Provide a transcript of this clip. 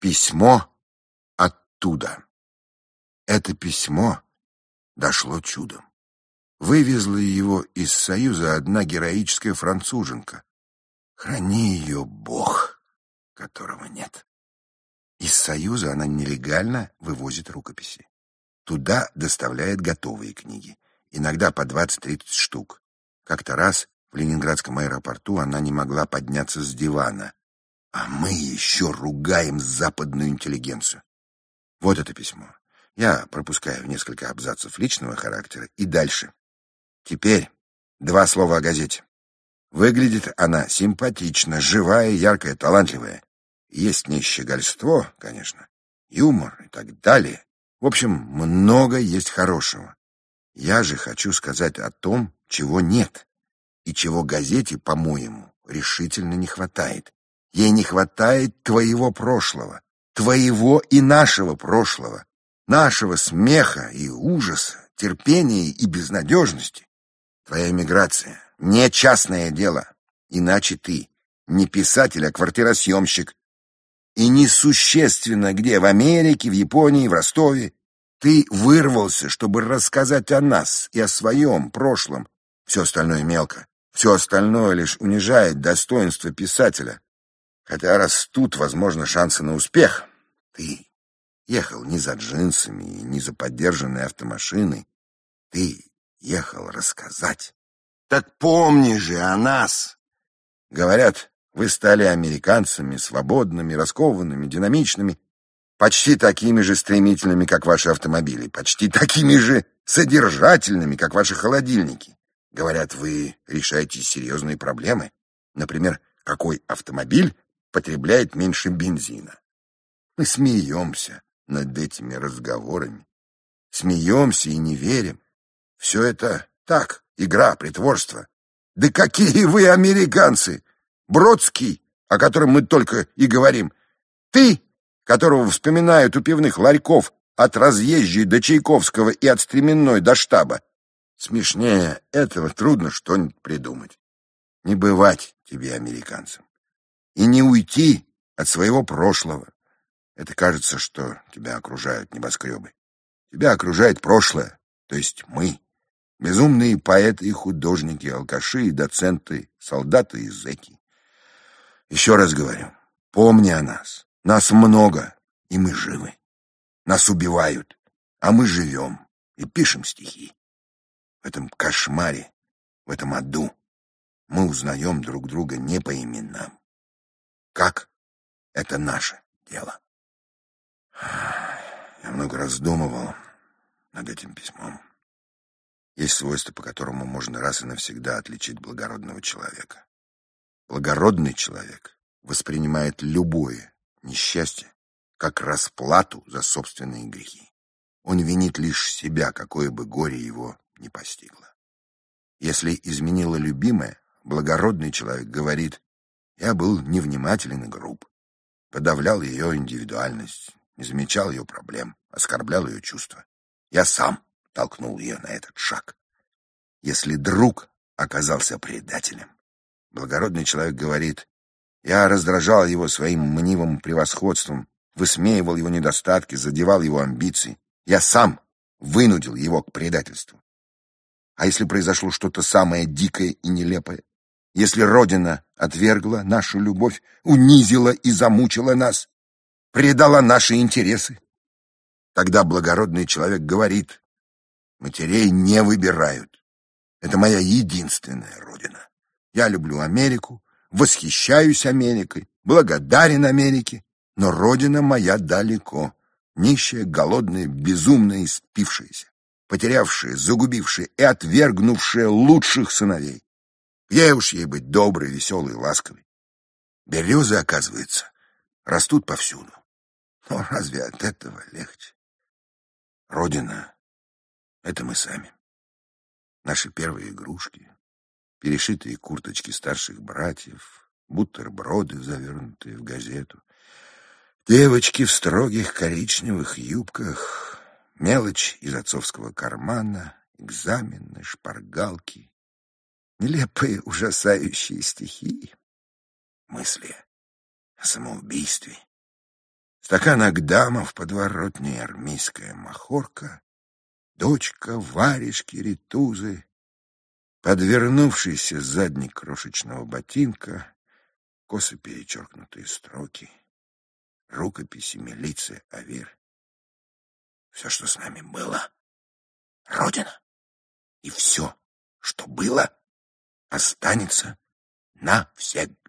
Письмо оттуда. Это письмо дошло чудом. Вывезла его из Союза одна героическая француженка. Храни ее Бог, которого нет. Из Союза она нелегально вывозит рукописи. Туда доставляет готовые книги, иногда по 20-30 штук. Как-то раз в Ленинградском аэропорту она не могла подняться с дивана, а мы еще ругаем западную интеллигенцию. Вот это письмо. Я пропускаю несколько абзацев личного характера и дальше. Теперь два слова о газете. Выглядит она симпатично, живая, яркая, талантливая. Есть не щегольство, конечно, юмор и так далее. В общем, много есть хорошего. Я же хочу сказать о том, чего нет, и чего газете, по-моему, решительно не хватает. Ей не хватает твоего прошлого, твоего и нашего прошлого, нашего смеха и ужаса, терпения и безнадежности. Твоя эмиграция не частное дело, иначе ты не писатель, а квартиросъемщик, и несущественно где, в Америке, в Японии, в Ростове. Ты вырвался, чтобы рассказать о нас и о своем прошлом. Все остальное мелко. Все остальное лишь унижает достоинство писателя. Хотя растут, возможно, шансы на успех. Ты ехал не за джинсами и не за поддержанной автомашиной. Ты ехал рассказать. Так помни же о нас. Говорят, вы стали американцами, свободными, раскованными, динамичными, почти такими же стремительными, как ваши автомобили, почти такими же содержательными, как ваши холодильники. Говорят, вы решаете серьезные проблемы. Например, какой автомобиль потребляет меньше бензина. Мы смеемся над этими разговорами. Смеемся и не верим. Все это так, игра, притворство. Да какие вы американцы! Бродский, о котором мы только и говорим. Ты, которого вспоминают у пивных ларьков от разъезжей до Чайковского и от стременной до штаба. Смешнее этого трудно что-нибудь придумать. Не бывать тебе американцем. И не уйти от своего прошлого. Это кажется, что тебя окружают небоскребы. Тебя окружает прошлое, то есть мы. Безумные поэты и художники, алкаши и доценты, солдаты и зэки. Еще раз говорю, помни о нас. Нас много, и мы живы. Нас убивают, а мы живем и пишем стихи. В этом кошмаре, в этом аду мы узнаем друг друга не по именам. Как? Это наше дело. Я много раздумывал над этим письмом. Есть свойство, по которому можно раз и навсегда отличить благородного человека. Благородный человек воспринимает любое несчастье как расплату за собственные грехи. Он винит лишь себя, какое бы горе его не постигло. Если изменила любимая, благородный человек говорит, я был невнимателен и груб, подавлял ее индивидуальность, не замечал ее проблем, оскорблял ее чувства. Я сам толкнул ее на этот шаг. Если друг оказался предателем, Благородный человек говорит, я раздражал его своим мнимым превосходством, высмеивал его недостатки, задевал его амбиции. Я сам вынудил его к предательству. А если произошло что-то самое дикое и нелепое? Если Родина отвергла нашу любовь, унизила и замучила нас, предала наши интересы? Тогда благородный человек говорит, матерей не выбирают. Это моя единственная Родина. Я люблю Америку, восхищаюсь Америкой, благодарен Америке, но родина моя далеко, нищая, голодная, безумная и спившаяся, потерявшая, загубившая и отвергнувшая лучших сыновей. Где уж ей быть доброй, веселой, ласковой? Березы, оказывается, растут повсюду. Но разве от этого легче? Родина — это мы сами. Наши первые игрушки, перешитые курточки старших братьев, бутерброды, завернутые в газету, девочки в строгих коричневых юбках, мелочь из отцовского кармана, экзамены, шпаргалки, нелепые ужасающие стихи, мысли о самоубийстве, стакан Агдама в подворотне армейская махорка, дочка варежки ритузы, подвернувшийся задник крошечного ботинка, косо перечеркнутые строки, рукописи милиции Авир. Все, что с нами было, Родина. И все, что было, останется навсегда.